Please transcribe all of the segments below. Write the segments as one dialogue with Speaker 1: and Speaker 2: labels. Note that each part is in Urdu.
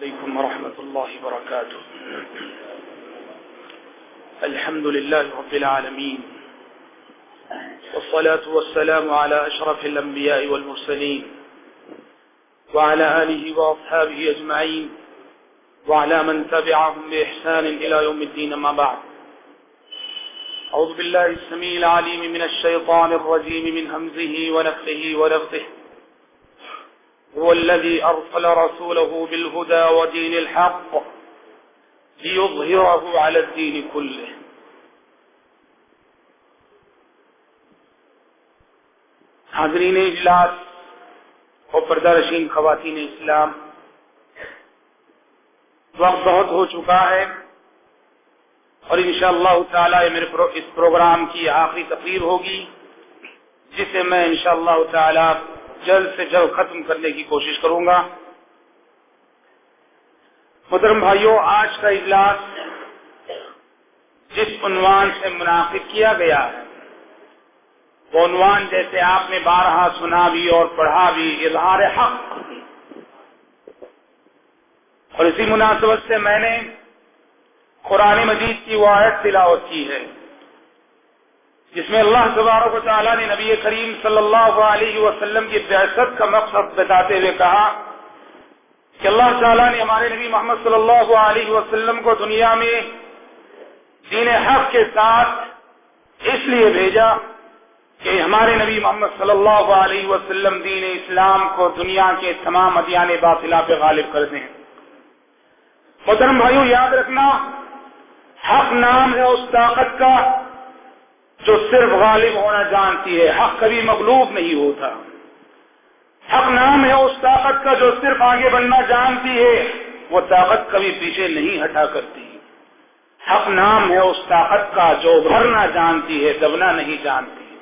Speaker 1: عليكم ورحمة الله وبركاته. الحمد لله رب العالمين، والصلاة والسلام على أشرف الأنبياء والمرسلين، وعلى آله وأصحابه أجمعين، وعلى من تبعهم بإحسان إلى يوم الدين ما بعد. أعوذ بالله السميع العليم من الشيطان الرجيم من همزه ونفخه ونفخه. هو الذي أرسل رسوله بالهدى ودين الحق ليظهره على الدين كله. حاضرین اجلاس اور پردہ رشین خواتین اسلام، وقت بہت ہو چکا ہے اور انشاءاللہ تعالی میرے اس پروگرام کی آخری تقریر ہوگی، جسے میں انشاءاللہ تعالی جلد سے جلد ختم کرنے کی کوشش کروں گا۔ محترم بھائیوں آج کا اجلاس جس عنوان سے منعقد کیا گیا ہے وہ عنوان جیسے آپ نے بارہا سنا بھی اور پڑھا بھی، اظہار حق۔ اور اسی مناسبت سے میں نے قرآن مجید کی وہ آیت تلاوت کی ہے۔ جس میں اللہ تبارک و تعالیٰ نے نبی کریم صلی اللہ علیہ وسلم کی بحثت کا مقصد بتاتے ہوئے کہا کہ اللہ تعالیٰ نے ہمارے نبی محمد صلی اللہ علیہ وسلم کو دنیا میں دین حق کے ساتھ اس لیے بھیجا کہ ہمارے نبی محمد صلی اللہ علیہ وسلم دین اسلام کو دنیا کے تمام ادیان باطلا پہ غالب کر دیں۔ محترم بھائیوں یاد رکھنا، حق نام ہے اس طاقت کا۔ جو صرف غالب ہونا جانتی ہے، حق کبھی مغلوب نہیں ہوتا۔ حق نام ہے، اس طاقت کا جو صرف آگے بڑھنا جانتی ہے، وہ طاقت کبھی پیچھے نہیں ہٹا کرتی۔ حق نام ہے، اس طاقت کا جو بھرنا جانتی ہے، دبنا نہیں جانتی۔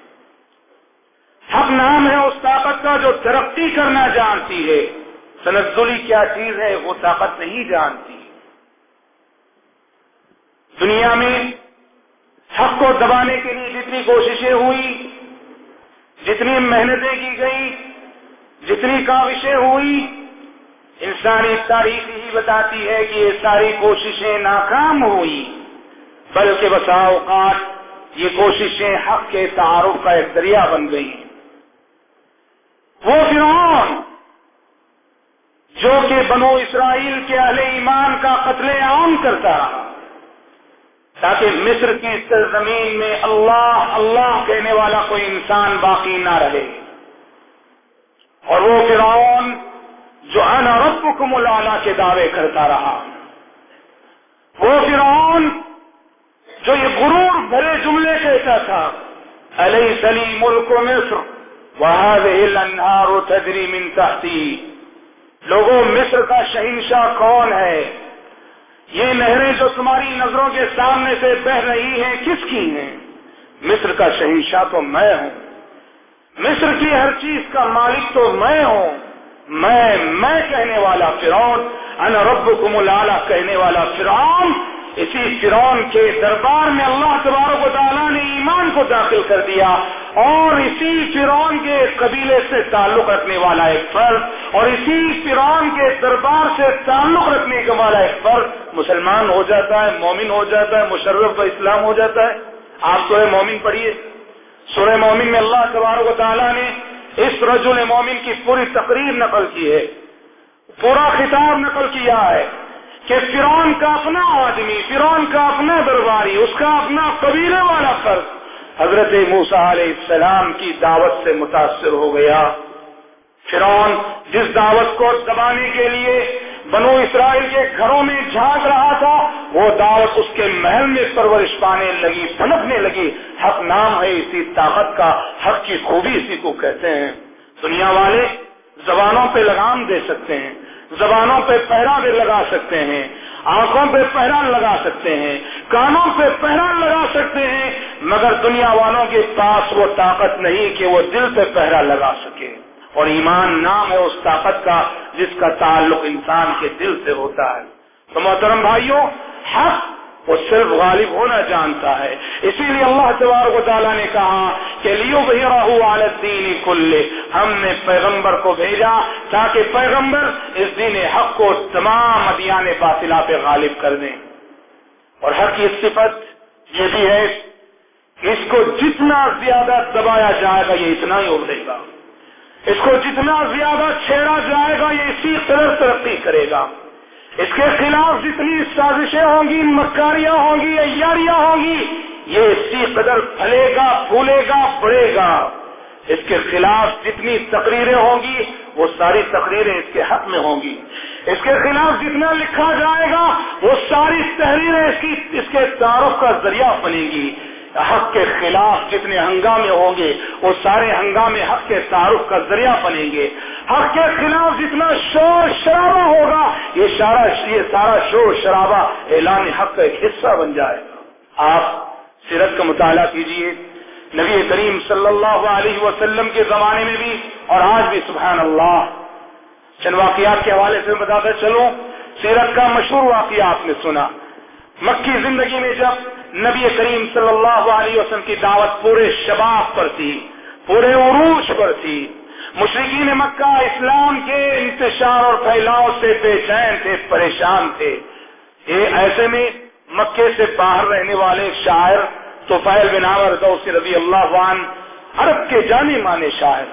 Speaker 1: حق نام ہے، اس طاقت کا جو ترقی کرنا جانتی ہے۔ تنزلی کیا چیز ہے، وہ طاقت نہیں جانتی۔ دنیا میں حق کو دبانے کے لیے جتنی کوششیں ہوئی، جتنی محنتیں کی گئی جتنی کاوشیں ہوئی انسانی تاریخ ہی بتاتی ہے کہ یہ ساری کوششیں ناکام ہوئی، بلکہ بسا اوقات یہ کوششیں حق کے تعارف کا ایک دریا بن گئی وہ فرعون جو کہ بنو اسرائیل کے اہل ایمان کا قتل عام کرتا رہا۔ تاکہ مصر کی سرزمین میں اللہ اللہ کہنے والا کوئی انسان باقی نہ رہے۔ اور وہ فرعون جو انا ربکم الاعلی کے دعوے کرتا رہا۔ وہ فرعون جو یہ غرور بھرے جملے کہتا تھا علیہ سلی ملک مصر وهذه الانهار تجري من تحتی لوگوں، مصر کا شہنشاہ کون ہے؟ یہ نہریں جو تمہاری نظروں کے سامنے سے بہ رہی ہیں، کس کی ہیں؟ مصر کا شہنشاہ تو میں ہوں۔ مصر کی ہر چیز کا مالک تو میں ہوں۔ میں میں کہنے والا فرعون، انا ربکم الاعلی کہنے والا فرعون اسی فرعون کے دربار میں اللہ تبارک و تعالیٰ نے ایمان کو داخل کر دیا اور اسی فرعون کے قبیلے سے تعلق رکھنے والا ایک فرد اور اسی فرعون کے دربار سے تعلق رکھنے کا والا ایک فرد مسلمان ہو جاتا ہے، مومن ہو جاتا ہے، مشرف و اسلام ہو جاتا ہے۔ آپ سورہ مومن پڑھیے۔ سورہ مومن میں اللہ تبارک و تعالیٰ نے اس رجل مومن کی پوری تقریر نقل کی ہے۔ پورا خطاب نقل کیا ہے۔ کہ فرعون کا اپنا آدمی، فرعون کا اپنا درباری، اس کا اپنا قبیلے والا فرد حضرت موسا علیہ السلام کی دعوت سے متاثر ہو گیا۔ فرعون جس دعوت کو دبانے کے لیے بنو اسرائیل کے گھروں میں جھانک رہا تھا، وہ دعوت اس کے محل میں پرورش پانے لگی پنپنے لگی۔ حق نام ہے اسی طاقت کا، حق کی خوبی اسی کو کہتے ہیں۔ دنیا والے زبانوں پہ لگام دے سکتے ہیں۔ زبانوں پہ پہرا بھی لگا سکتے ہیں، آنکھوں پہ پہرا لگا سکتے ہیں، کانوں پہ پہرا لگا سکتے ہیں، مگر دنیا والوں کے پاس وہ طاقت نہیں کہ وہ دل پہ پہرا لگا سکے۔ اور ایمان نام ہے اس طاقت کا جس کا تعلق انسان کے دل سے ہوتا ہے۔ تو محترم بھائیوں، حق وہ صرف غالب ہونا جانتا ہے۔ اسی لیے اللہ تبارک و تعالیٰ نے کہا کہ لیو بھائی کل ہم نے پیغمبر کو بھیجا تاکہ پیغمبر اس دین حق کو تمام ادیان باطلا پہ غالب کر دیں۔ اور حق کی صفت یہ بھی ہے کہ اس کو جتنا زیادہ دبایا جائے گا یہ اتنا ہی ابھرے گا۔ اس کو جتنا زیادہ چھیڑا جائے گا یہ اسی طرح ترقی کرے گا۔ اس کے خلاف جتنی سازشیں ہوں گی، مکاریاں ہوں گی ایاریاں ہوں گی، یہ اسی قدر پھلے گا، پھولے گا بڑھے گا۔ اس کے خلاف جتنی تقریریں ہوں گی، وہ ساری تقریریں اس کے حق میں ہوں گی۔ اس کے خلاف جتنا لکھا جائے گا، وہ ساری تحریریں اس کی، اس کے تعارف کا ذریعہ بنے گی۔ حق کے خلاف جتنے ہنگامے ہوں گے، وہ سارے ہنگامے حق کے تعارف کا ذریعہ بنیں گے۔ حق کے خلاف جتنا شور شرابہ ہوگا، یہ سارا یہ سارا شور شرابہ اعلان حق کا ایک حصہ بن جائے گا۔ آپ سیرت کا مطالعہ کیجیے۔ نبی کریم صلی اللہ علیہ وسلم کے زمانے میں بھی اور آج بھی سبحان اللہ چند واقعات کے حوالے سے بتاتا چلو سیرت کا مشہور واقعہ آپ نے سنا۔ مکی زندگی میں جب نبی کریم صلی اللہ علیہ وسلم کی دعوت پورے شباب پر تھی، پورے عروج پر تھی۔ مشرقین مکہ اسلام کے انتشار اور پھیلاؤ سے بے چین تھے، پریشان تھے۔ یہ ایسے میں مکے سے باہر رہنے والے شاعر توفیل بن عمر دوسی رضی اللہ عنہ، عرب کے جانے مانے شاعر۔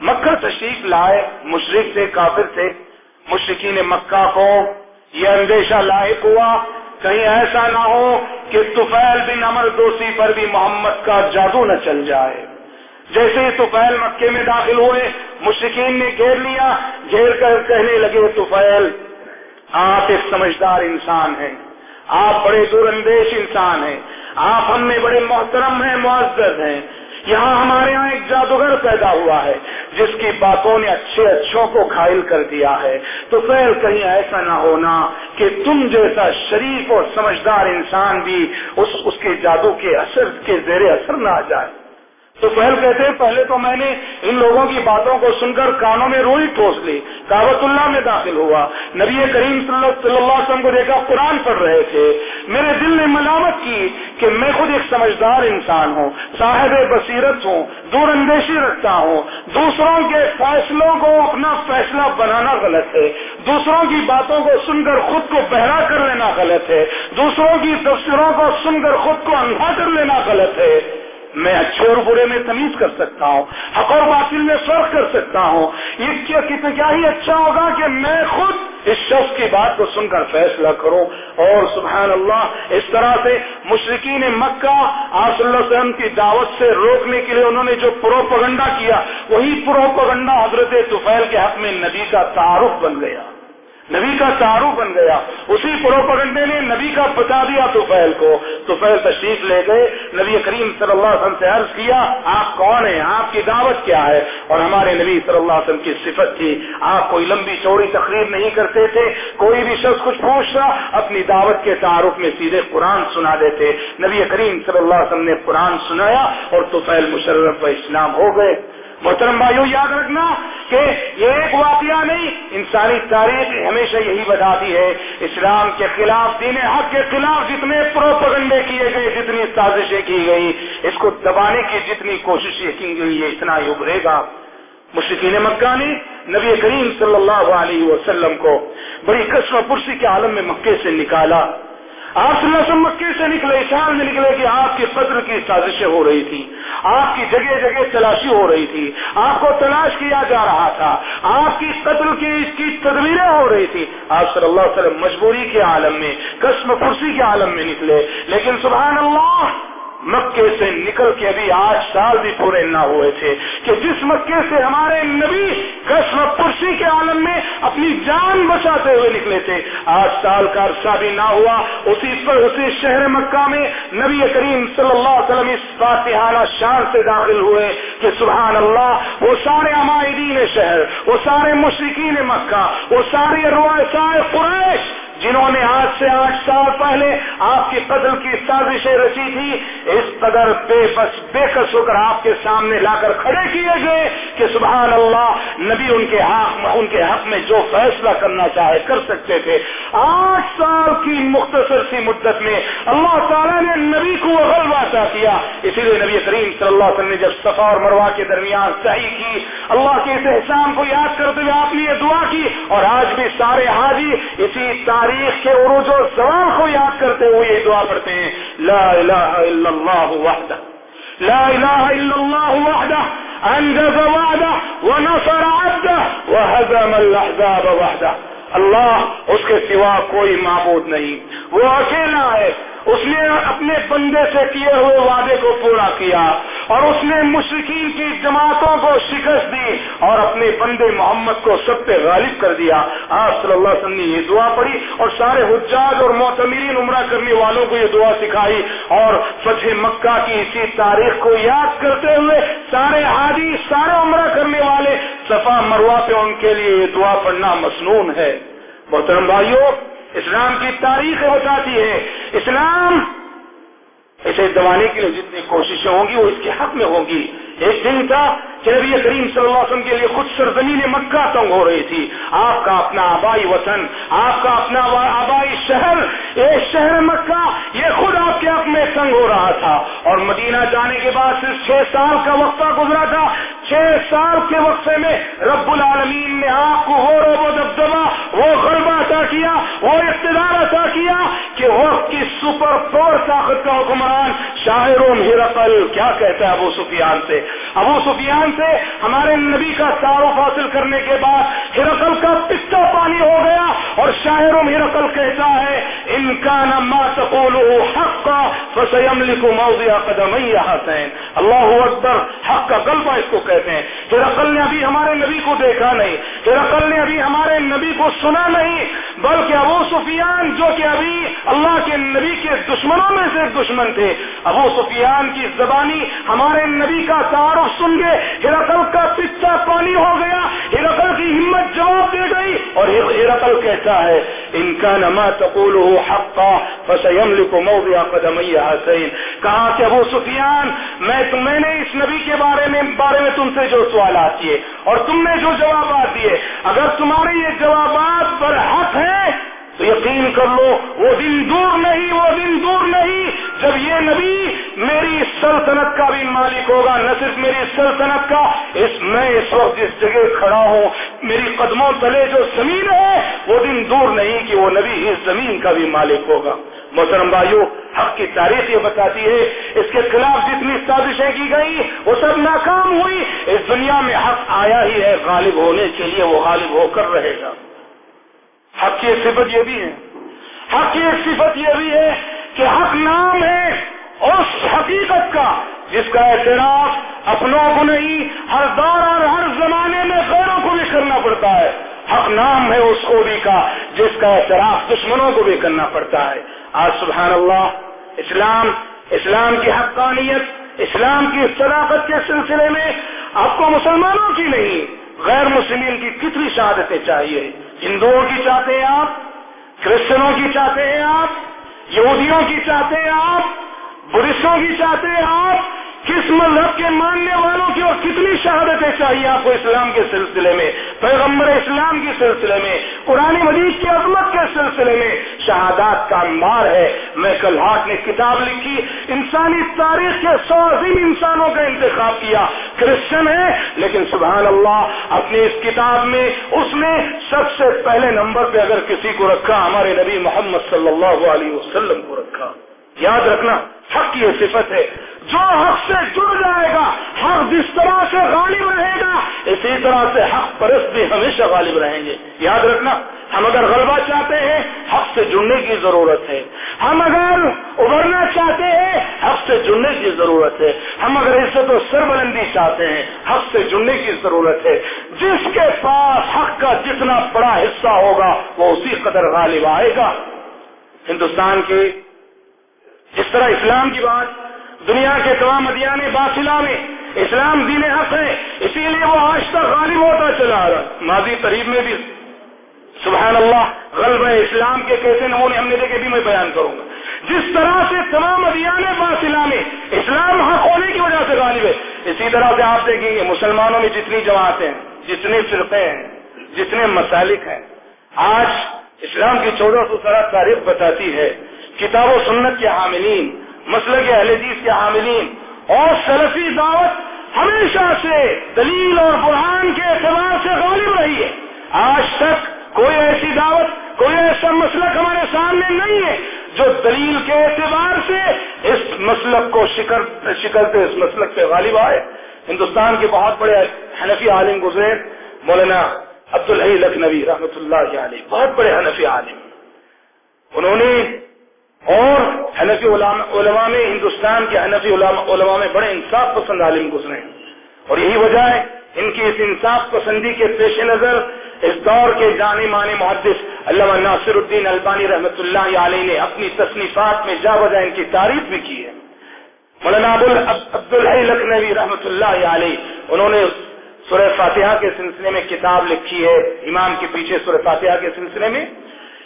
Speaker 1: مکہ تشریف لائے مشرق سے کافر تھے۔ مشرقین مکہ کو یہ اندیشہ لاحق ہوا، کہیں ایسا نہ ہو کہ توفیل بن امر دوسی پر بھی محمد کا جادو نہ چل جائے۔ جیسے ہی توفیل مکے میں داخل ہوئے مشرقین نے گھیر لیا، گھیر کر کہنے لگے توفیل آپ ایک سمجھدار انسان ہیں۔ آپ بڑے دور اندیش انسان ہیں۔ آپ ہم میں بڑے محترم ہیں، معزز ہیں۔ یہاں ہمارے یہاں ایک جادوگر پیدا ہوا ہے، جس کی باتوں نے اچھے اچھوں کو گھائل کر دیا ہے۔ تو خیر، کہیں ایسا نہ ہونا کہ تم جیسا شریف اور سمجھدار انسان بھی اس اس کے جادو کے اثر، کے زیر اثر نہ آ جائے۔ تو پہل کہتے ہیں، پہلے تو میں نے ان لوگوں کی باتوں کو سن کر کانوں میں روئی ٹھوس لی کابت اللہ میں داخل ہوا۔ نبی کریم صلی اللہ علیہ وسلم کو دیکھا، قرآن پڑھ رہے تھے۔ میرے دل نے ملامت کی کہ میں خود ایک سمجھدار انسان ہوں، صاحب بصیرت ہوں، دور اندیشی رکھتا ہوں۔ دوسروں کے فیصلوں کو اپنا فیصلہ بنانا غلط ہے۔ دوسروں کی باتوں کو سن کر خود کو بہرا کر لینا غلط ہے۔ دوسروں کی تفسیروں کو سن کر خود کو اندھا کر لینا غلط ہے۔ میں اچھے اور برے میں تمیز کر سکتا ہوں حق اور باطل میں فرق کر سکتا ہوں۔ یہ کیا, کیا ہی اچھا ہوگا کہ میں خود اس شخص کی بات کو سن کر فیصلہ کروں۔ اور سبحان اللہ اس طرح سے مشرقین مکہ آپ صلی اللہ علیہ وسلم کی دعوت سے روکنے کے لیے انہوں نے جو پروپگنڈا کیا وہی پروپگنڈا حضرت طفیل کے حق میں نبی کا تعارف بن گیا۔ نبی کا تعارف بن گیا۔ اسی پروپگنڈے نے نبی کا بتا دیا تو کو۔ تو تشریف لے گئے۔ نبی کریم صلی اللہ علیہ وسلم سے عرض کیا، آپ کون ہیں؟ آپ کی دعوت کیا ہے؟ اور ہمارے نبی صلی اللہ علیہ وسلم کی صفت تھی۔ آپ کوئی لمبی چوڑی تقریر نہیں کرتے تھے۔ کوئی بھی شخص کچھ پوچھ رہا اپنی دعوت کے تعارف میں سیدھے قرآن سنا دیتے۔ نبی کریم صلی اللہ علیہ وسلم نے قرآن سنایا اور تو مشرف اسلام ہو گئے۔ محترم بھائیو، یاد رکھنا کہ یہ ایک واقعہ نہیں، انسانی تاریخ ہمیشہ یہی بتاتی ہے، اسلام کے خلاف، دین حق کے خلاف جتنے پروپگنڈے کیے گئے، جتنی سازشیں کی گئی اس کو دبانے کی جتنی کوششیں کی گئی یہ اتنا ہی ابھرے گا۔ مشرقین مکہ نے نبی کریم صلی اللہ علیہ وسلم کو بڑی قسم پرسی کے عالم میں مکے سے نکالا۔ آپ صلی اللہ علیہ وسلم مکے سے نکلے اشار میں نکلے کہ آپ کی قدر کی سازشیں ہو رہی تھی آپ کی جگہ جگہ تلاشی ہو رہی تھی، آپ کو تلاش کیا جا رہا تھا، آپ کی قتل کی اس کی تدبیریں ہو رہی تھی۔ آپ صلی اللہ علیہ وسلم مجبوری کے عالم میں، قسم کرسی کے عالم میں نکلے۔ لیکن سبحان اللہ مکے سے نکل کے ابھی آٹھ سال بھی پورے نہ ہوئے تھے کہ جس مکے سے ہمارے نبی کسم پرسی کے عالم میں اپنی جان بچاتے ہوئے نکلے تھے آٹھ سال کا عرصہ بھی نہ ہوا، اسی پر اسی شہر مکہ میں نبی کریم صلی اللہ علیہ وسلم اس فاتحانہ شان سے داخل ہوئے کہ سبحان اللہ، وہ سارے عمائدین شہر، وہ سارے مشرقین مکہ، وہ سارے روایت قریش جنہوں نے آج سے آٹھ سال پہلے آپ کی قتل کی سازشیں رچی تھی، اس قدر بے بس بے کس ہو کر آپ کے سامنے لا کر کھڑے کیے گئے کہ سبحان اللہ، نبی ان کے حق ان کے حق میں جو فیصلہ کرنا چاہے کر سکتے تھے۔ آٹھ سال کی مختصر سی مدت میں اللہ تعالیٰ نے نبی کو غلبہ عطا کیا۔ اسی لیے نبی کریم صلی اللہ علیہ وسلم نے جب صفا اور مروا کے درمیان صحیح کی، اللہ کے اس احسان کو یاد کرتے ہوئے آپ نے یہ دعا کی اور آج بھی سارے حاجی اسی تاریخ تاریخ کے عروج و زوال کو یاد کرتے ہوئے یہ دعا پڑھتے ہیں، لا الہ الا اللہ وحدہ، لا الہ الا اللہ وحدہ، انجز وعدہ، ونصر عبدہ وحزم الاحزاب وحدہ۔ اللہ اس کے سوا کوئی معبود نہیں۔ وہ اکیلا ہے۔ اس نے اپنے بندے سے کیے ہوئے وعدے کو پورا کیا اور اس نے مشرقین کی جماعتوں کو شکست دی اور اپنے بندے محمد کو سب پہ غالب کر دیا۔ آج صلی اللہ علیہ وسلم نے یہ دعا پڑھی اور سارے حجاج اور معتمرین عمرہ کرنے والوں کو یہ دعا سکھائی اور فتح مکہ کی اسی تاریخ کو یاد کرتے ہوئے سارے حاجی، سارے عمرہ کرنے والے صفا مروا پہ ان کے لیے یہ دعا پڑھنا مصنون ہے۔ محترم بھائیوں اسلام کی تاریخ بتاتی ہے۔ اسلام اسے دبانے کے لیے جتنی کوششیں ہوں گی، وہ اس کے حق میں ہوں گی۔ ایک دن کا کہ نبی کریم صلی اللہ علیہ وسلم کے لیے خود سرزمین مکہ تنگ ہو رہی تھی۔ آپ کا اپنا آبائی وطن، آپ کا اپنا آبائی شہر یہ شہر مکہ، یہ خود آپ کے حق میں تنگ ہو رہا تھا۔ اور مدینہ جانے کے بعد صرف چھ سال کا وقفہ گزرا تھا۔ چھ سال کے وقفے میں رب العالمین نے آپ کو وہ روب و دبدبا، وہ غلبہ عطا کیا، وہ اقتدار عطا کیا کہ وقت کی سپر فور طاقت کا حکمران شاہر ہرقل کیا کہتا ہے ابو سفیان سے؟ ابو سفیان سے ہمارے نبی کا تعارف حاصل کرنے کے بعد ہرقل کا پستا پانی ہو گیا اور شاعر ہرقل کہتا ہے ان کا نما تقول حق کا فسم لکھو قدم حسین اللہ اکبر، حق کا غلبہ اس کو کہتے ہیں۔ ہرقل نے ابھی ہمارے نبی کو دیکھا نہیں ہرقل نے ابھی ہمارے نبی کو سنا نہیں، بلکہ ابو سفیان جو کہ ابھی اللہ کے نبی کے دشمنوں میں سے دشمن تھے۔ ابو سفیان کی زبانی ہمارے نبی کا تعارف سن گئے، ہرقل کا پچا پانی ہو گیا، ہرقل کی ہمت جواب دے گئی، اور ہرقل کہتا ہے، ان کا نما تقول حق فسيملك موضع قدمي حسين کہا کہ ابو سفیان، میں میں نے اس نبی کے بارے میں بارے میں تم سے جو سوالات کیے اور تم نے جو جوابات دیے۔ اگر تمہارے یہ جوابات پر حق ہیں تو یقین کر لو، وہ دن دور نہیں، وہ دن دور نہیں۔ جب یہ نبی میری سلطنت کا بھی مالک ہوگا، نہ صرف میری سلطنت کا، اس میں اس وقت جس جگہ کھڑا ہوں، میری قدموں تلے جو زمین ہے، وہ دن دور نہیں کہ وہ نبی اس زمین کا بھی مالک ہوگا۔ محترم بھائیو، حق کی تاریخ یہ بتاتی ہے، اس کے خلاف جتنی سازشیں کی گئی وہ سب ناکام ہوئی۔ اس دنیا میں حق آیا ہی ہے، غالب ہونے کے لیے وہ غالب ہو کر رہے گا۔ حق کی ایک صفت یہ بھی ہے۔ حق کی ایک صفت یہ بھی ہے کہ حق نام ہے اس حقیقت کا جس کا اعتراف اپنوں کو نہیں، ہر دور اور ہر زمانے میں غیروں کو بھی کرنا پڑتا ہے۔ حق نام ہے اس خوبی کا جس کا اعتراف دشمنوں کو بھی کرنا پڑتا ہے۔ آج سبحان اللہ، اسلام اسلام کی حقانیت، اسلام کی صداقت کے سلسلے میں آپ کو مسلمانوں کی نہیں، غیر مسلمین کی کتنی شہادتیں چاہیے۔ ہندوؤں کی چاہتے ہیں آپ، کرسچنوں کی چاہتے ہیں آپ، یہودیوں کی چاہتے ہیں آپ بدھسٹوں کی چاہتے ہیں آپ کس مذہب کے ماننے والوں کی اور کتنی شہادتیں چاہیے آپ کو اسلام کے سلسلے میں؟ پیغمبر اسلام کے سلسلے میں، قرآن مجید کی عظمت کے سلسلے میں شہادات کا انبار ہے۔ میں کل نے کتاب لکھی، انسانی تاریخ کے سو عظیم انسانوں کا انتخاب کیا۔ کرسچن ہے لیکن سبحان اللہ، اپنی اس کتاب میں، اس نے سب سے پہلے نمبر پہ اگر کسی کو رکھا، ہمارے نبی محمد صلی اللہ علیہ وسلم کو رکھا۔ یاد رکھنا، حق کی صفت ہے۔ جو حق سے جڑ جائے گا، حق جس طرح سے غالب رہے گا، اسی طرح سے حق پرست بھی ہمیشہ غالب رہیں گے۔ یاد رکھنا، ہم اگر غلبہ چاہتے ہیں، حق سے جڑنے کی ضرورت ہے۔ ہم اگر ابھرنا چاہتے ہیں، حق سے جڑنے کی ضرورت ہے۔ ہم اگر عزت و سربلندی چاہتے ہیں، حق سے جڑنے کی ضرورت ہے۔ جس کے پاس حق کا جتنا بڑا حصہ ہوگا، وہ اسی قدر غالب آئے گا۔ ہندوستان کی جس طرح اسلام کی بات دنیا کے تمام ادیان باطلا میں اسلام دین حق ہے، اسی لیے وہ آج تک غالب ہوتا چلا رہا ماضی قریب میں بھی۔ سبحان اللہ، غلب اسلام کے کیسے نمونے ہم نے دیکھے بھی میں بیان کروں گا۔ جس طرح سے تمام ادیان باطلا میں اسلام حق ہونے کی وجہ سے غالب ہے، اسی طرح سے آپ دیکھیں گے، مسلمانوں میں جتنی جماعتیں ہیں، جتنے فرقے ہیں، جتنے مسالک ہیں، آج اسلام کی چودہ سو سرا تاریخ بتاتی ہے، کتاب و سنت کے حاملین مسلک کے حدیث کے حاملین اور سلفی دعوت ہمیشہ سے دلیل اور قرآن کے اعتبار سے غالب رہی ہے۔ آج تک کوئی ایسی دعوت، کوئی ایسا مسلک ہمارے سامنے نہیں ہے جو دلیل کے اعتبار سے اس مسلک کو شکر شکر اس مسلک پہ غالب آئے۔ ہندوستان کے بہت بڑے حنفی عالم گزرے مولانا عبد الحی لکھنوی رحمۃ اللہ علیہ، بہت بڑے حنفی عالم۔ انہوں نے اور حنفی علماء میں ہندوستان کے حنفی علماء میں بڑے انصاف پسند عالم گزرے اور یہی وجہ ہے ان کی اس انصاف پسندی کے پیش نظر اس دور کے جانے مانے محدث علامہ ناصر الدین البانی رحمۃ اللہ علیہ نے اپنی تصنیفات میں جا بجا ان کی تعریف بھی کی ہے۔ مولانا عبد الحی لکھنوی رحمۃ اللہ علیہ، انہوں نے سورہ فاتحہ کے سلسلے میں کتاب لکھی ہے۔ امام کے پیچھے سورہ فاتحہ کے سلسلے میں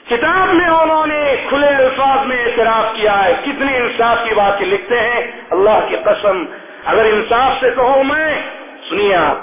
Speaker 1: کتاب میں انہوں نے کھلے الفاظ میں اعتراف کیا ہے کتنی انصاف کی بات لکھتے ہیں۔ اللہ کی قسم، اگر انصاف سے کہوں میں، سنیے آپ،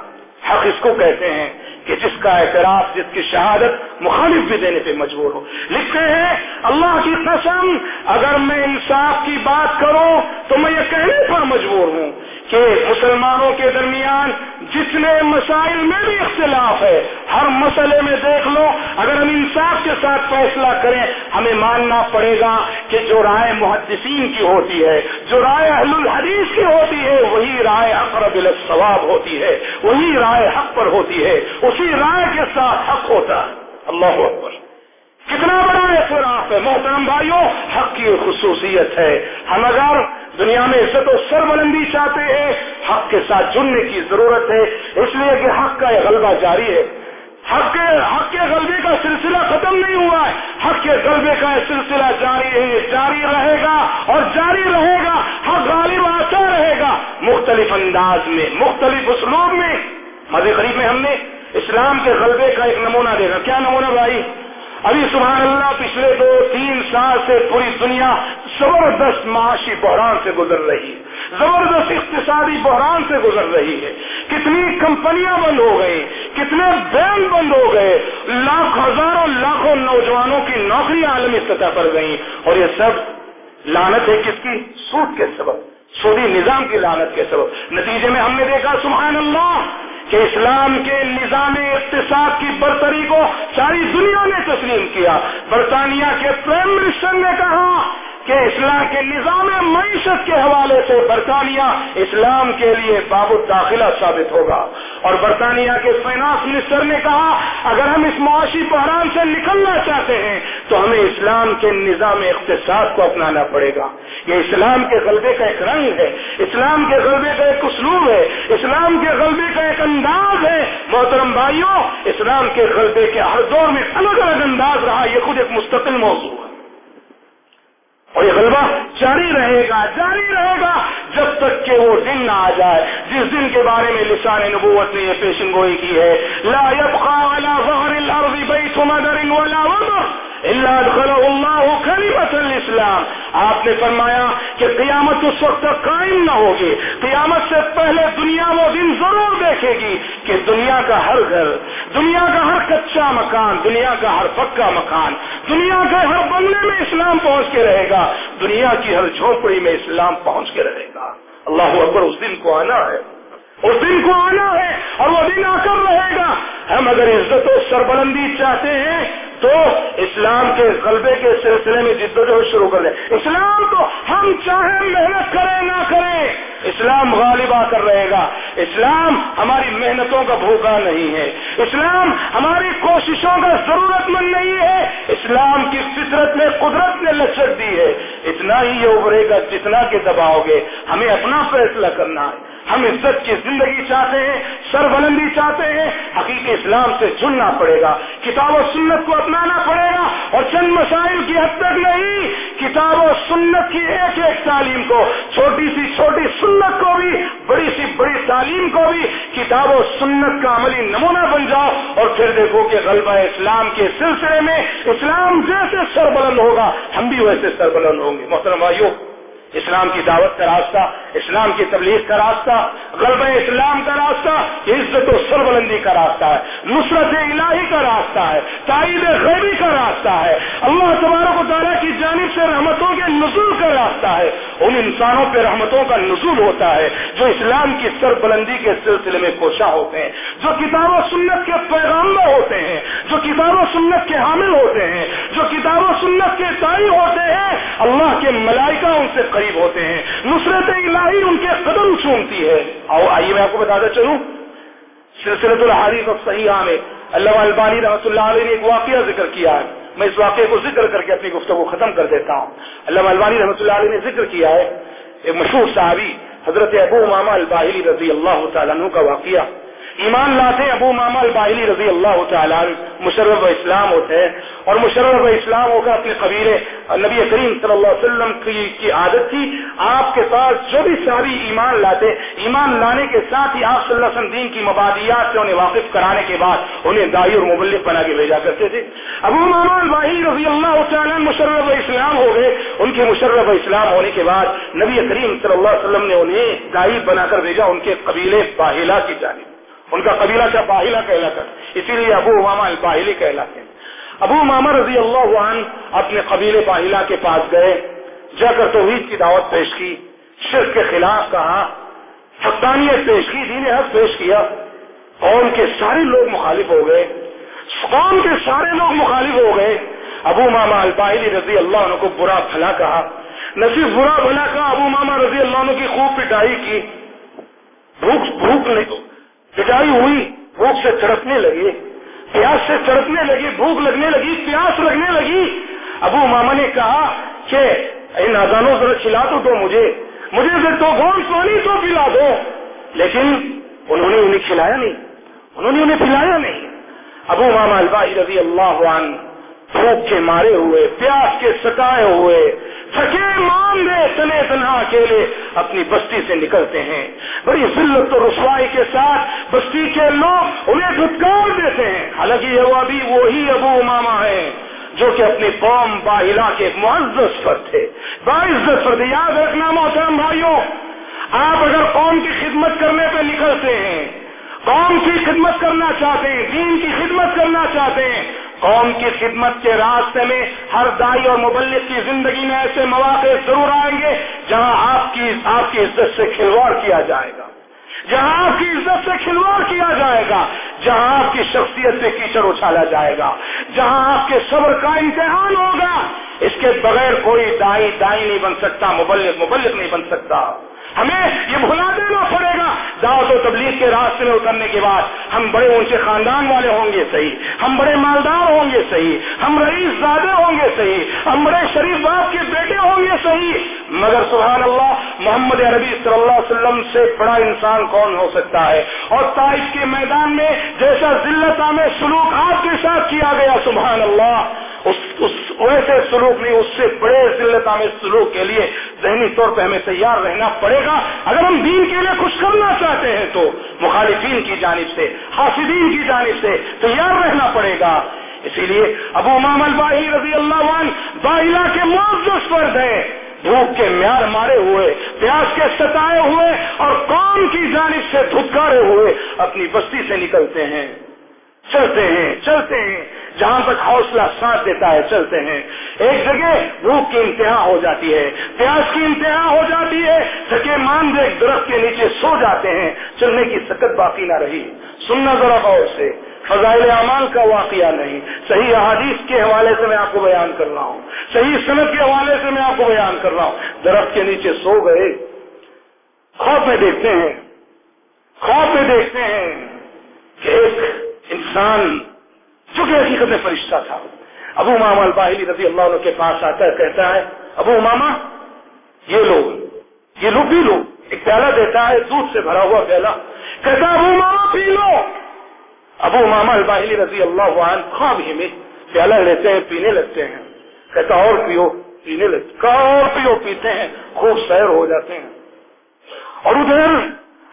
Speaker 1: حق اس کو کہتے ہیں کہ جس کا اعتراف، جس کی شہادت مخالف بھی دینے پہ مجبور ہو۔ لکھتے ہیں، اللہ کی قسم، اگر میں انصاف کی بات کروں تو میں یہ کہنے پر مجبور ہوں کہ مسلمانوں کے درمیان جتنے مسائل میں بھی اختلاف ہے، ہر مسئلے میں دیکھ لو، اگر ہم انصاف کے ساتھ فیصلہ کریں، ہمیں ماننا پڑے گا کہ جو رائے محدثین کی ہوتی ہے، جو رائے اہل الحدیث کی ہوتی ہے، وہی رائے اقرب ثواب ہوتی ہے، وہی رائے حق پر ہوتی ہے، اسی رائے کے ساتھ حق ہوتا ہے۔ اللہ اکبر۔ کتنا بڑا اعتراف ہے؟ محترم بھائیوں حق کی خصوصیت ہے۔ ہم اگر دنیا میں عزت و سر بلندی چاہتے ہیں، حق کے ساتھ جڑنے کی ضرورت ہے۔ اس لیے کہ حق کا یہ غلبہ جاری ہے۔ حق کے حق کے غلبے کا سلسلہ ختم نہیں ہوا ہے۔ حق کے غلبے کا یہ سلسلہ جاری ہے جاری رہے گا اور جاری رہے گا۔ حق غالب آتا رہے گا۔ مختلف انداز میں، مختلف اسلوب میں۔ مزے قریب میں ہم نے اسلام کے غلبے کا ایک نمونہ دے گا کیا نمونہ بھائی؟ ابھی سبحان اللہ پچھلے دو تین سال سے پوری دنیا زبردست معاشی بحران سے گزر رہی ہے۔ زبردست اقتصادی بحران سے گزر رہی ہے۔ کتنی کمپنیاں بند ہو گئی کتنے بینک بند ہو گئے۔ لاکھ ہزاروں لاکھوں نوجوانوں کی نوکری عالمی سطح پر گئی اور یہ سب لانت ہے کس کی؟ سود کے سبب۔ سودی نظام کی لانت کے سبب۔ نتیجے میں ہم نے دیکھا، سبحان اللہ کہ اسلام کے نظام اقتصاد کی برتری کو ساری دنیا نے تسلیم کیا۔ برطانیہ کے پرائم منسٹر نے کہا کہ اسلام کے نظام معیشت کے حوالے سے برطانیہ اسلام کے لیے باب داخلہ ثابت ہوگا۔ اور برطانیہ کے فائنانس منسٹر نے کہا، اگر ہم اس معاشی بحران سے نکلنا چاہتے ہیں، تو ہمیں اسلام کے نظام اقتصاد کو اپنانا پڑے گا۔ یہ اسلام کے غلبے کا ایک رنگ ہے، اسلام کے غلبے کا ایک اسلوب ہے، اسلام کے غلبے کا ایک انداز ہے۔ محترم بھائیوں، اسلام کے غلبے کے ہر دور میں الگ الگ انداز رہا، یہ خود ایک مستقل موضوع ہے۔ اور یہ غلبہ جاری رہے گا، جاری رہے گا جب تک کہ وہ دن نہ آ جائے۔ جس دن کے بارے میں لسان نبوت نے یہ پیشن گوئی کی ہے، لا يبقى على ظهر الارض بيت مدر ولا وضر اللہ الاسلام آپ نے فرمایا کہ قیامت اس وقت تک قائم نہ ہوگی۔ قیامت سے پہلے دنیا وہ دن ضرور دیکھے گی کہ دنیا کا ہر گھر، دنیا کا ہر کچا مکان، دنیا کا ہر پکا مکان، دنیا کے ہر بنگلے میں اسلام پہنچ کے رہے گا۔ دنیا کی ہر جھونپڑی میں اسلام پہنچ کے رہے گا۔ اللہ اکبر، اس دن کو آنا ہے۔ اس دن کو آنا ہے اور وہ دن آ کر رہے گا۔ ہم اگر عزت و سربلندی چاہتے ہیں تو اسلام کے غلبے کے سلسلے میں جد و شروع کر دیں اسلام تو ہم چاہیں محنت کریں، نہ کریں، اسلام غالب آ کر رہے گا۔ اسلام ہماری محنتوں کا بھوکا نہیں ہے۔ اسلام ہماری کوششوں کا ضرورت مند نہیں ہے۔ اسلام کی فطرت میں قدرت نے لچک دی ہے۔ اتنا ہی یہ ابھرے گا جتنا کہ دباؤ گے۔ ہمیں اپنا فیصلہ کرنا ہے۔ ہم عزت کی زندگی چاہتے ہیں سر بلندی چاہتے ہیں، حقیقی اسلام سے چننا پڑے گا، کتاب و سنت کو اپنانا پڑے گا، اور چند مسائل کی حد تک نہیں، کتاب و سنت کی ایک ایک تعلیم کو، چھوٹی سی چھوٹی سنت کو بھی، بڑی سی بڑی تعلیم کو بھی، کتاب و سنت کا عملی نمونہ بن جاؤ، اور پھر دیکھو کہ غلبہ اسلام کے سلسلے میں اسلام جیسے سربلند ہوگا، ہم بھی ویسے سربلند ہوں گے، محترم آئیو اسلام کی دعوت کا راستہ، اسلام کی تبلیغ کا راستہ، غلبہ اسلام کا راستہ، عزت و سربلندی کا راستہ ہے، نصرت الہی کا راستہ ہے، تائید غیبی کا راستہ ہے۔ اللہ تبارک و تعالیٰ کی جانب سے رحمتوں کے نزول کا راستہ ہے۔ ان انسانوں پہ رحمتوں کا نزول ہوتا ہے جو اسلام کی سربلندی کے سلسلے میں کوشاں ہوتے ہیں، جو کتاب و سنت کے پیغام ہوتے ہیں، جو کتاب و سنت کے حامل ہوتے ہیں، جو کتاب و سنت کے تائی ہوتے ہیں۔ اللہ کے ملائکہ ان سے قریب ہوتے ہیں۔ نصرت الہی ان کے قدم چومتی ہے۔ آؤ، آئیے میں آپ کو بتاتا چلوں۔ سلسلت الحاریف اب صحیح عام اللہ البانی رحمۃ اللہ علیہ نے ایک واقعہ ذکر کیا ہے۔ میں اس واقعے کو ذکر کر کے اپنی گفتگو ختم کر دیتا ہوں۔ اللہ البانی رحمۃ اللہ علیہ نے ذکر کیا ہے، ایک مشہور صحابی، حضرت ابو ماما الباہلی رضی اللہ تعالیٰ عنہ کا واقعہ۔ ایمان لاتے ابو ماما الباہلی رضی اللہ تعالیٰ مشرف اسلام ہوتے ہیں، اور مشرف اسلام ہو کر اپنے قبیلے نبی کریم صلی اللہ علیہ وسلم کی کی عادت تھی۔ آپ کے پاس جو بھی صحابی ایمان لاتے ایمان لانے کے ساتھ ہی آپ صلی اللہ علیہ وسلم دین کی مبادیات سے انہیں واقف کرانے کے بعد انہیں دائی اور مبلک بنا کے بھیجا کرتے تھے۔ ابو ماما الباہلی رضی اللہ تعالیٰ مشرف اسلام ہو گئے۔ ان کے مشرف اسلام ہونے کے بعد نبی کریم صلی اللہ علیہ وسلم نے انہیں دائی بنا کر بھیجا، ان کے قبیلے باہلا کی جانب۔ ان کا قبیلہ کیا؟ باہلا کہلاتا اسی لیے ابو ماما الباہلی کہلاتے ہیں۔ ابو ماما رضی اللہ عنہ اپنے قبیلے باہلا کے پاس گئے، جا کر توحید کی دعوت پیش کی، شرک کے خلاف کہا حقانیت پیش کی، دین حق پیش کیا۔ قوم کے سارے لوگ مخالف ہو گئے۔ قوم کے سارے لوگ مخالف ہو گئے۔ ابو ماما الباہلی رضی اللہ عنہ کو برا بھلا کہا۔ نصیب برا بھلا کہا، ابو ماما رضی اللہ عنہ کی خوب پٹائی کی۔ بھوک بھوک نہیں۔ پٹائی ہوئی، بھوک سے تڑپنے لگے پیاس سے تڑپنے لگی، بھوک لگنے لگی، پیاس لگنے لگی۔ ابو ماما نے کہا کہ ان اذانوں ذرا کھلا دو تو مجھے مجھے تو گون سونی تو پلا دو۔ لیکن انہوں نے انہیں کھلایا نہیں۔ انہوں نے انہیں پلایا نہیں۔ ابو ماما البائی رضی اللہ عنہ بھوک کے مارے ہوئے، پیاس کے ستائے ہوئے تھکے مان دے تنے تنہا اکیلے اپنی بستی سے نکلتے ہیں۔ بڑی ذلت و رسوائی کے ساتھ بستی کے لوگ انہیں دھتکار دیتے ہیں۔ حالانکہ یہ ابھی وہی ابو ماما ہے جو کہ اپنی قوم باہلا کے معزز پر تھے۔ باعزت پر تھے یاد رکھنا محترم بھائیوں، آپ اگر قوم کی خدمت کرنے پہ نکلتے ہیں، قوم کی خدمت کرنا چاہتے ہیں، دین کی خدمت کرنا چاہتے ہیں قوم کی خدمت کے راستے میں ہر دائی اور مبلک کی زندگی میں ایسے مواقع ضرور آئیں گے جہاں آپ کی آپ کی عزت سے کھلواڑ کیا جائے گا۔ جہاں آپ کی عزت سے کھلواڑ کیا جائے گا۔ جہاں آپ کی شخصیت سے کیچڑ اچھالا جائے گا۔ جہاں آپ کے صبر کا امتحان ہوگا۔ اس کے بغیر کوئی دائی دائی نہیں بن سکتا مبلک مبلک نہیں بن سکتا۔ ہمیں یہ بھلا دینا پڑے گا۔ دعوت و تبلیغ کے راستے میں اترنے کے بعد ہم بڑے اونچے خاندان والے ہوں گے صحیح، ہم بڑے مالدار ہوں گے صحیح، ہم رئیس زادے ہوں گے صحیح، ہم بڑے شریف باپ کے بیٹے ہوں گے صحیح۔ مگر سبحان اللہ، محمد عربی صلی اللہ علیہ وسلم سے بڑا انسان کون ہو سکتا ہے؟ اور تائش کے میدان میں جیسا ذلت میں سلوک آپ کے ساتھ کیا گیا؟ سبحان اللہ۔ اس, اس ویسے سلوک نہیں اس سے بڑے ذلت میں سلوک کے لیے ذہنی طور پہ ہمیں تیار رہنا پڑے گا۔ اگر ہم دین کے لیے کچھ کرنا چاہتے ہیں تو مخالفین کی جانب سے حاسدین کی جانب سے تیار رہنا پڑے گا۔ اسی لیے ابو امام الباہی رضی اللہ عنہ باہلا کے معزز فرد ہیں۔ بھوک کے میار مارے ہوئے پیاس کے ستائے ہوئے اور قوم کی جانب سے دھتکارے ہوئے اپنی بستی سے نکلتے ہیں۔ چلتے ہیں چلتے ہیں۔ جہاں تک حوصلہ ساتھ دیتا ہے، چلتے ہیں۔ ایک جگہ بھوک کی انتہا ہو جاتی ہے، پیاس کی انتہا ہو جاتی ہے۔ تھکے مان دے، درخت کے نیچے سو جاتے ہیں۔ چلنے کی سکت باقی نہ رہی۔ سننا ذرا غور سے۔ فضائل اعمال کا واقعہ نہیں۔ صحیح احادیث کے حوالے سے میں آپ کو بیان کر رہا ہوں۔ صحیح صنعت کے حوالے سے میں آپ کو بیان کر رہا ہوں۔ درخت کے نیچے سو گئے۔ خوف میں دیکھتے ہیں۔ خوف میں دیکھتے ہیں۔ انسان جو حقیقت میں فرشتہ تھا۔ ابو ماما الباہلی رضی اللہ عنہ کے پاس آتا ہے، کہتا ہے، ابو ماما یہ لوگ یہ لوگ بھی لو ایک پیالہ دیتا ہے، دودھ سے بھرا ہوا پیالہ۔ کہتا ابو ماما پی لو۔ ابو ماما الباہلی رضی اللہ عنہ خواب ہی میں پیالہ لیتے ہیں، پینے لگتے ہیں۔ کہتا اور پیو، پینے لگتے اور پیو، پیتے ہیں، خوب سیر ہو جاتے ہیں۔ اور ادھر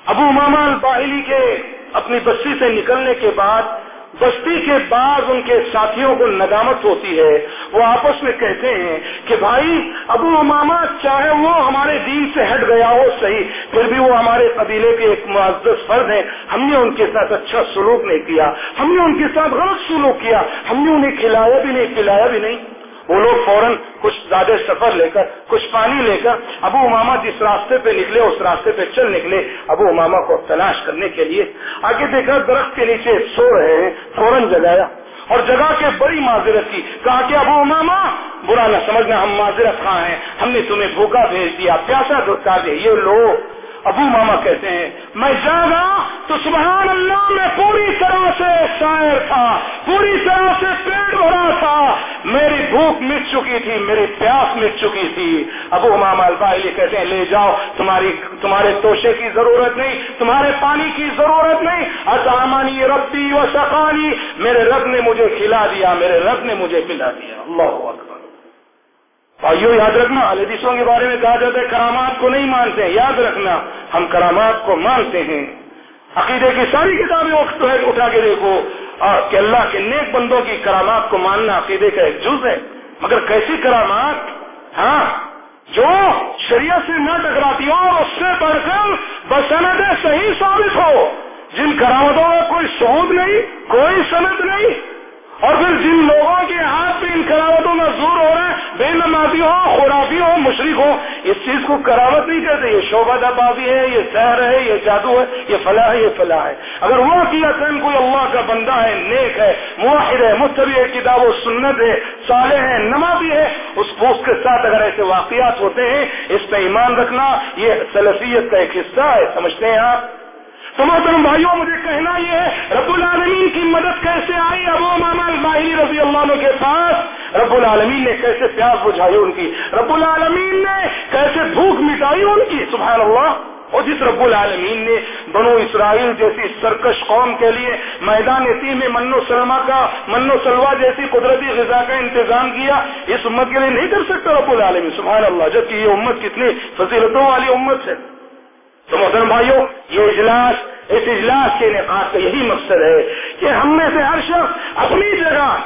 Speaker 1: ابو ماما الباہلی کے اپنی بستی سے نکلنے کے بعد بستی کے بعد ان کے ساتھیوں کو ندامت ہوتی ہے۔ وہ آپس میں کہتے ہیں کہ بھائی، ابو اماما چاہے وہ ہمارے دین سے ہٹ گیا ہو صحیح، پھر بھی وہ ہمارے قبیلے کے ایک معزز فرد ہیں۔ ہم نے ان کے ساتھ اچھا سلوک نہیں کیا۔ ہم نے ان کے ساتھ غلط سلوک کیا۔ ہم نے انہیں کھلایا بھی نہیں، کھلایا بھی نہیں۔ وہ لوگ فوراً کچھ زیادہ سفر لے کر، کچھ پانی لے کر ابو اماما جس راستے پہ نکلے، اس راستے پہ چل نکلے ابو اماما کو تلاش کرنے کے لیے۔ آگے دیکھا، درخت کے نیچے سو رہے ہیں، فوراً جگایا۔ اور جگہ کے بڑی معذرت کی، کہا کہ ابو اماما برا نہ سمجھنا، ہم معذرت خواہ ہیں، ہم نے تمہیں بھوکا بھیج دیا، پیاسا دھکا دے، یہ لوگ ابو ماما کہتے ہیں، میں جاگا تو سبحان اللہ میں پوری طرح سے شاعر تھا، پوری طرح سے پیٹ بھرا تھا۔ میری بھوک مٹ چکی تھی، میری پیاس مٹ چکی تھی۔ ابو ماما الباہلی کہتے ہیں، لے جاؤ، تمہاری، تمہارے توشے کی ضرورت نہیں، تمہارے پانی کی ضرورت نہیں۔ اچامانی ربی و سقانی میرے رب نے مجھے کھلا دیا، میرے رب نے مجھے پلا دیا۔ اللہ اکبر۔ بھائیو یاد رکھنا الحدیثوں کے بارے میں کہا جاتا ہے، کرامات کو نہیں مانتے یاد رکھنا، ہم کرامات کو مانتے ہیں۔ عقیدے کی ساری کتابیں اٹھا کے دیکھو۔ کہ اللہ کے نیک بندوں کی کرامات کو ماننا عقیدے کا ایک جز ہے۔ مگر کیسی کرامات؟ ہاں جو شریعت سے نہ ٹکراتی ہو اور اس سے بڑھ کر بسند صحیح ثابت ہو۔ جن کرامتوں میں کوئی سود نہیں، کوئی صنعت نہیں اور پھر جن لوگوں کے ہاتھ پہ ان کراوتوں میں زور ہو رہا ہے بے نمازی ہو خوراکی ہو مشرق ہو، اس چیز کو کراوت نہیں کہتے، یہ شعبہ بازی ہے، یہ سحر ہے، یہ جادو ہے، یہ فلاح ہے، یہ فلاح ہے۔ اگر وہ عقیدت کوئی اللہ کا بندہ ہے، نیک ہے معاہد ہے مستوی ہے، کتاب و سنت ہے، صالح ہے، نمازی ہے، اس پوسٹ کے ساتھ اگر ایسے واقعات ہوتے ہیں، اس پہ ایمان رکھنا، یہ سلفیت کا ایک حصہ ہے، سمجھتے ہیں آپ؟ تو بھائیوں، مجھے کہنا یہ ہے، رب العالمین کی مدد کیسے آئی ابو ماما الباہی رضی اللہ عنہ کے پاس رب العالمین نے کیسے پیاس بجھائی ان کی؟ رب العالمین نے کیسے بھوک مٹائی ان کی؟ سبحان اللہ۔ اور جس رب العالمین نے بنو اسرائیل جیسی سرکش قوم کے لیے میدان یتیم میں من و سلما کا من و سلوا جیسی قدرتی غذا کا انتظام کیا، اس امت کے لیے نہیں کر سکتا رب العالمین۔ سبحان اللہ، جبکہ یہ امت کتنی فضیلتوں والی امت ہے۔ تو محترم بھائیوں یہ اجلاس، اس اجلاس کے انعقاد کا یہی مقصد ہے کہ ہم میں سے ہر شخص اپنی جگہ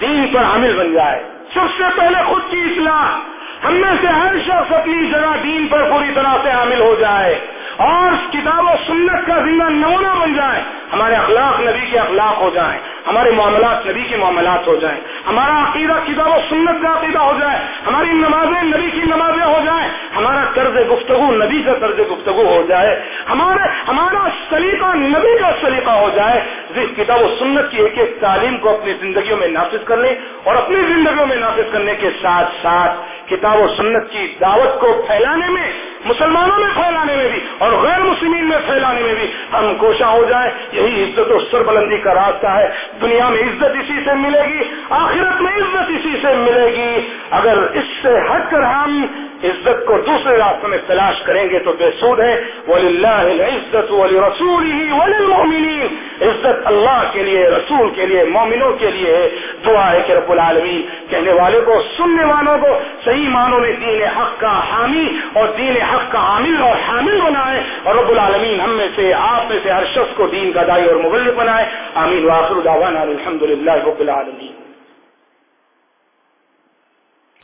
Speaker 1: دین پر حامل بن جائے۔ سب سے پہلے خود کی اصلاح۔ ہم میں سے ہر شخص اپنی جگہ دین پر پوری طرح سے حامل ہو جائے۔ اور کتاب و سنت کا زندہ نمونہ بن جائے ہمارے اخلاق نبی کے اخلاق ہو جائیں۔ ہمارے معاملات نبی کے معاملات ہو جائیں۔ ہمارا عقیدہ کتاب و سنت کا عقیدہ ہو جائے۔ ہماری نمازیں نبی کی نمازیں ہو جائیں۔ ہمارا طرز گفتگو نبی کا طرز گفتگو ہو جائے۔ ہمارے ہمارا سلیقہ نبی کا سلیقہ ہو جائے۔ جس کتاب و سنت کی ایک ایک تعلیم کو اپنی زندگیوں میں نافذ کر لیں اور اپنی زندگیوں میں نافذ کرنے کے ساتھ ساتھ کتاب و سنت کی دعوت کو پھیلانے میں مسلمانوں میں پھیلانے میں بھی اور غیر مسلمین میں پھیلانے میں بھی ہم کوشاں ہو جائیں، یہی عزت و سربلندی کا راستہ ہے۔ دنیا میں عزت اسی سے ملے گی، آخرت میں عزت اسی سے ملے گی۔ اگر اس سے ہٹ کر ہم عزت کو دوسرے راستوں میں تلاش کریں گے تو بے سود ہے۔ ولی اللہ عزت ولی رسول ہی ولی عزت اللہ کے لیے، رسول کے لیے، مومنوں کے لیے دعا ہے کہ رب العالمین کہنے والے کو، سننے والوں کو صحیح معنوں میں دین حق کا حامی اور دین حق کا عامل اور حامل بنائے۔ اور رب العالمین ہم میں سے، آپ میں سے ہر شخص کو دین کا دائی اور مغل بنائے۔ آمین۔ واخر دعوانا الحمد للہ رب العالمین۔